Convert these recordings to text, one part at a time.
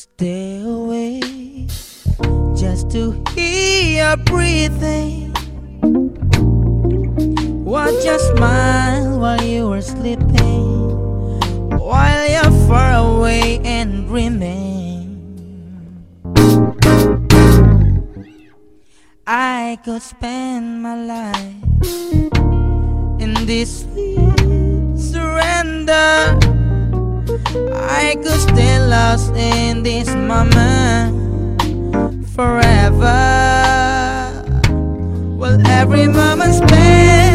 Stay away just to hear your breathing. Watch your smile while you were sleeping, while you're far away and dreaming. I could spend my life in this sweet surrender. I could stay lost in this moment forever. Well, every moment spent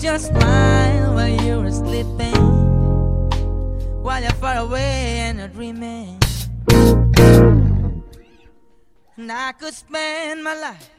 Your smile while you're sleeping, while you're far away and you're dreaming. And I could spend my life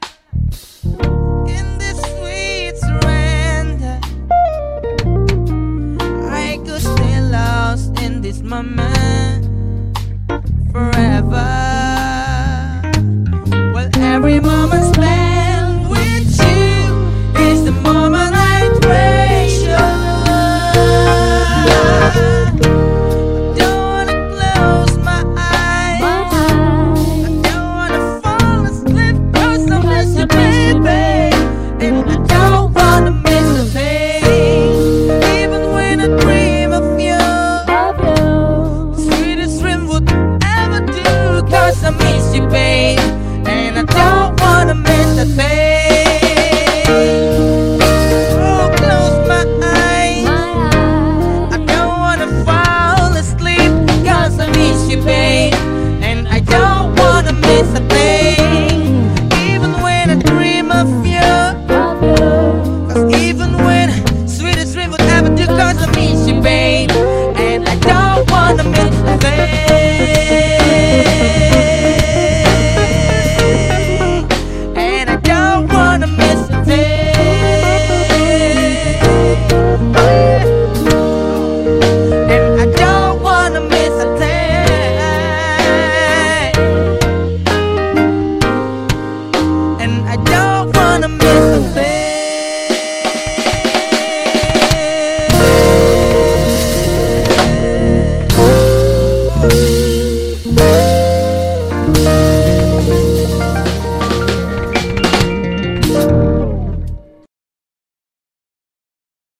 Essa Misty, babe.